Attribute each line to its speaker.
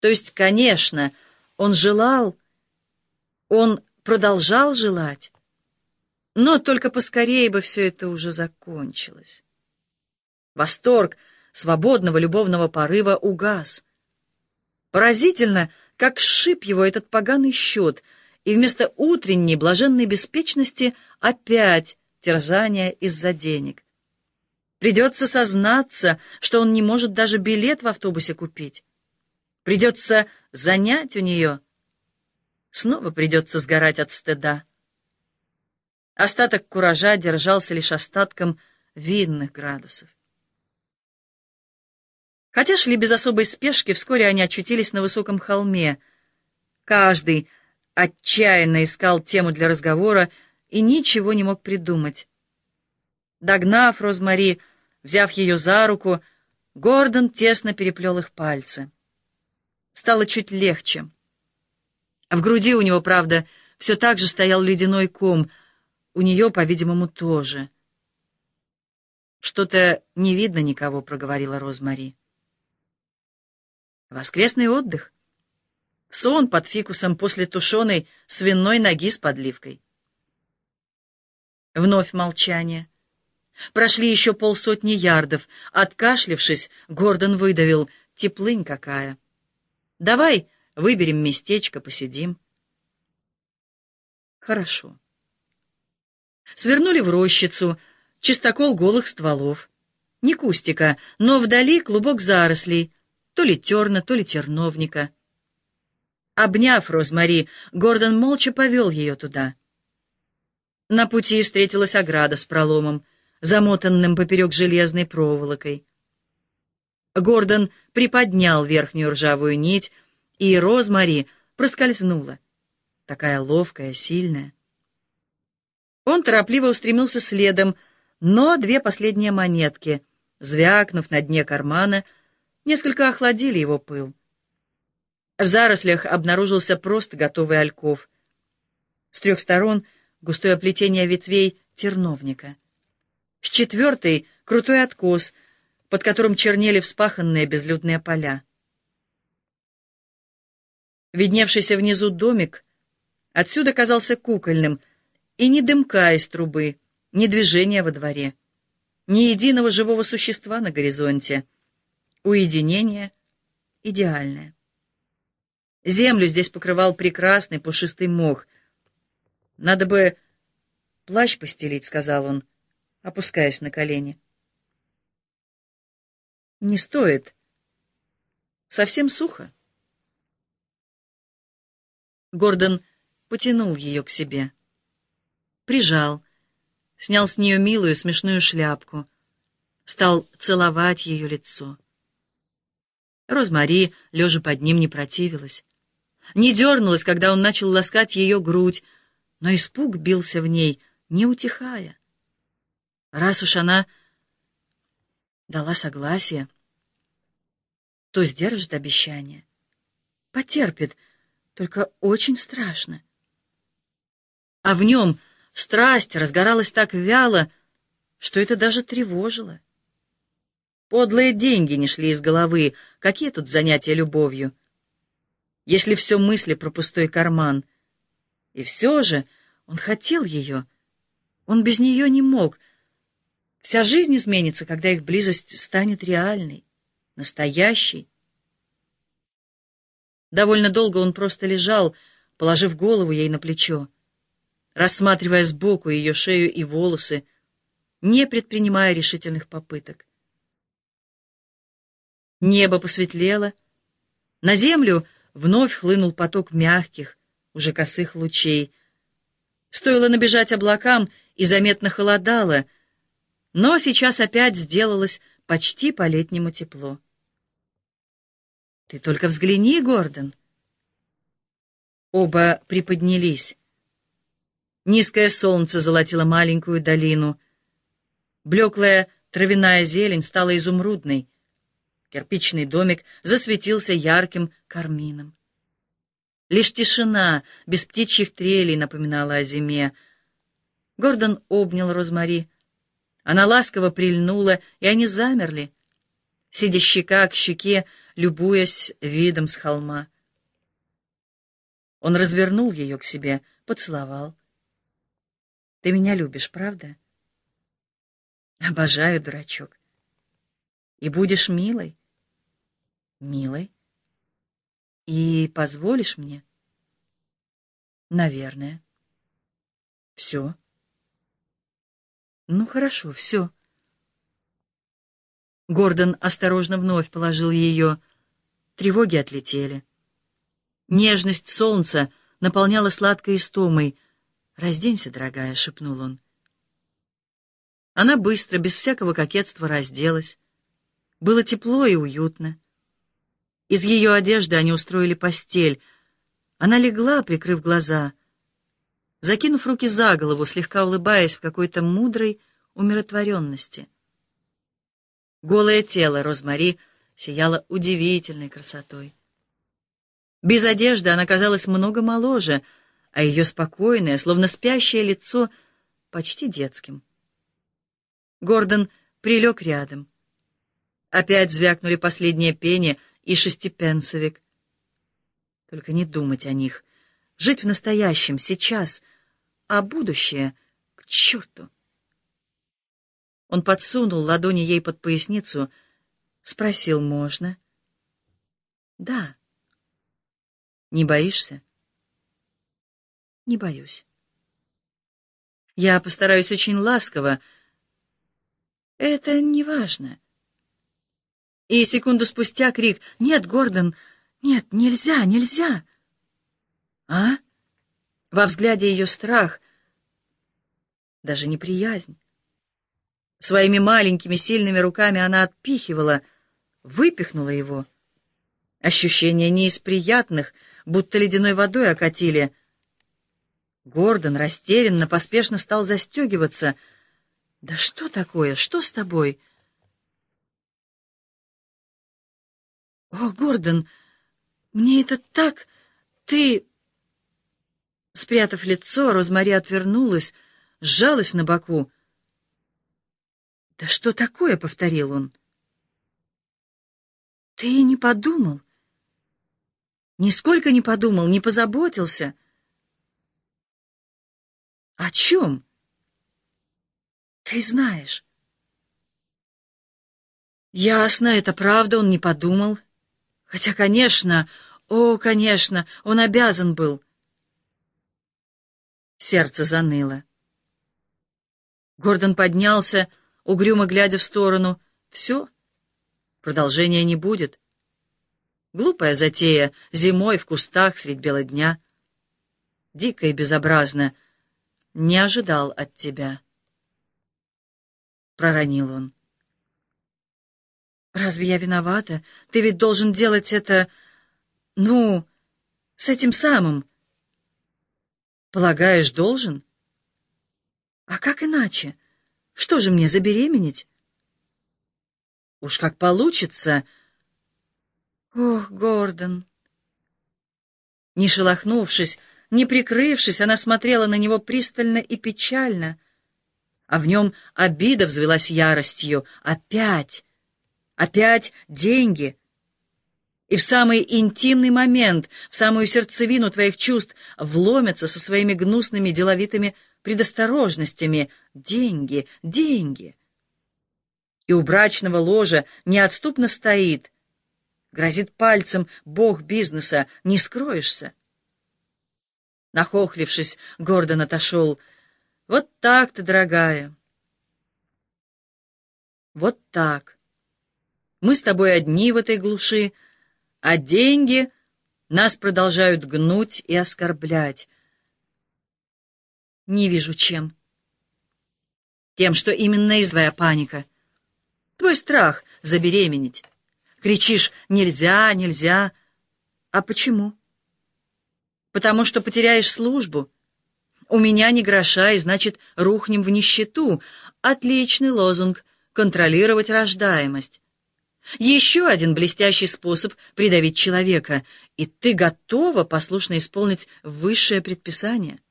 Speaker 1: То есть, конечно, он желал, он продолжал желать, но только поскорее бы все это уже закончилось. Восторг свободного любовного порыва угас. Поразительно, как сшиб его этот поганый счет, и вместо утренней блаженной беспечности опять терзания из-за денег. Придется сознаться, что он не может даже билет в автобусе купить. Придется занять у нее. Снова придется сгорать от стыда. Остаток куража держался лишь остатком видных градусов. Хотя шли без особой спешки, вскоре они очутились на высоком холме. Каждый отчаянно искал тему для разговора и ничего не мог придумать. Догнав Розмари, взяв ее за руку, Гордон тесно переплел их пальцы. Стало чуть легче. В груди у него, правда, все так же стоял ледяной ком, у нее, по-видимому, тоже. «Что-то не видно никого», — проговорила Розмари. Воскресный отдых. Сон под фикусом после тушеной свиной ноги с подливкой. Вновь молчание. Прошли еще полсотни ярдов. Откашлившись, Гордон выдавил. Теплынь какая. Давай выберем местечко, посидим. Хорошо. Свернули в рощицу, чистокол голых стволов. Не кустика, но вдали клубок зарослей — то ли терна, то ли терновника. Обняв Розмари, Гордон молча повел ее туда. На пути встретилась ограда с проломом, замотанным поперек железной проволокой. Гордон приподнял верхнюю ржавую нить, и Розмари проскользнула, такая ловкая, сильная. Он торопливо устремился следом, но две последние монетки, звякнув на дне кармана, — несколько охладили его пыл. В зарослях обнаружился просто готовый ольков. С трех сторон густое оплетение ветвей терновника. С четвертой — крутой откос, под которым чернели вспаханные безлюдные поля. Видневшийся внизу домик отсюда казался кукольным, и ни дымка из трубы, ни движения во дворе, ни единого живого существа на горизонте — Уединение идеальное. Землю здесь покрывал прекрасный пушистый мох. «Надо бы плащ постелить», — сказал он, опускаясь на колени. «Не стоит. Совсем сухо». Гордон потянул ее к себе. Прижал, снял с нее милую смешную шляпку, стал целовать ее лицо. Розмари, лежа под ним, не противилась. Не дернулась, когда он начал ласкать ее грудь, но испуг бился в ней, не утихая. Раз уж она дала согласие, то сдержит обещание. Потерпит, только очень страшно. А в нем страсть разгоралась так вяло, что это даже тревожило. Подлые деньги не шли из головы. Какие тут занятия любовью? Если все мысли про пустой карман. И все же он хотел ее. Он без нее не мог. Вся жизнь изменится, когда их близость станет реальной, настоящей. Довольно долго он просто лежал, положив голову ей на плечо, рассматривая сбоку ее шею и волосы, не предпринимая решительных попыток. Небо посветлело. На землю вновь хлынул поток мягких, уже косых лучей. Стоило набежать облакам, и заметно холодало, но сейчас опять сделалось почти по-летнему тепло. «Ты только взгляни, Гордон!» Оба приподнялись. Низкое солнце золотило маленькую долину. Блеклая травяная зелень стала изумрудной. Кирпичный домик засветился ярким кармином. Лишь тишина, без птичьих трелей, напоминала о зиме. Гордон обнял Розмари. Она ласково прильнула, и они замерли. Сидя щека к щеке, любуясь видом с холма. Он развернул ее к себе, поцеловал. «Ты меня любишь, правда?» «Обожаю, дурачок. И будешь милой?» «Милой? И позволишь мне?» «Наверное». «Все?» «Ну, хорошо, все». Гордон осторожно вновь положил ее. Тревоги отлетели. Нежность солнца наполняла сладкой истомой. «Разденься, дорогая», — шепнул он. Она быстро, без всякого кокетства, разделась. Было тепло и уютно. Из ее одежды они устроили постель. Она легла, прикрыв глаза, закинув руки за голову, слегка улыбаясь в какой-то мудрой умиротворенности. Голое тело Розмари сияло удивительной красотой. Без одежды она казалась много моложе, а ее спокойное, словно спящее лицо, почти детским. Гордон прилег рядом. Опять звякнули последние пени и шестипенсовик. Только не думать о них. Жить в настоящем, сейчас, а будущее — к черту. Он подсунул ладони ей под поясницу, спросил, можно? «Да». «Не боишься?» «Не боюсь». «Я постараюсь очень ласково. Это не важно». И секунду спустя крик «Нет, Гордон! Нет, нельзя, нельзя!» «А?» Во взгляде ее страх, даже неприязнь. Своими маленькими сильными руками она отпихивала, выпихнула его. Ощущение не из приятных, будто ледяной водой окатили. Гордон растерянно, поспешно стал застегиваться. «Да что такое? Что с тобой?» «О, Гордон, мне это так... Ты...» Спрятав лицо, Розмари отвернулась, сжалась на боку. «Да что такое?» — повторил он. «Ты не подумал?» Нисколько не подумал, не позаботился. О чем? Ты знаешь. Ясно, это правда, он не подумал. Хотя, конечно, о, конечно, он обязан был. Сердце заныло. Гордон поднялся, угрюмо глядя в сторону. Все, продолжения не будет. Глупая затея, зимой в кустах средь бела дня. Дико и безобразно. Не ожидал от тебя. Проронил он. Разве я виновата? Ты ведь должен делать это... Ну, с этим самым. Полагаешь, должен? А как иначе? Что же мне, забеременеть? Уж как получится... Ох, Гордон! Не шелохнувшись, не прикрывшись, она смотрела на него пристально и печально, а в нем обида взвелась яростью. Опять! Опять деньги! И в самый интимный момент, в самую сердцевину твоих чувств вломятся со своими гнусными деловитыми предосторожностями. Деньги, деньги! И у брачного ложа неотступно стоит — Грозит пальцем бог бизнеса, не скроешься. Нахохлившись, Гордон отошел. Вот так-то, дорогая. Вот так. Мы с тобой одни в этой глуши, а деньги нас продолжают гнуть и оскорблять. Не вижу, чем. Тем, что именно из твоя паника. Твой страх забеременеть. Кричишь «нельзя, нельзя». А почему? Потому что потеряешь службу. У меня ни гроша, и значит, рухнем в нищету. Отличный лозунг — контролировать рождаемость. Еще один блестящий способ придавить человека, и ты готова послушно исполнить высшее предписание —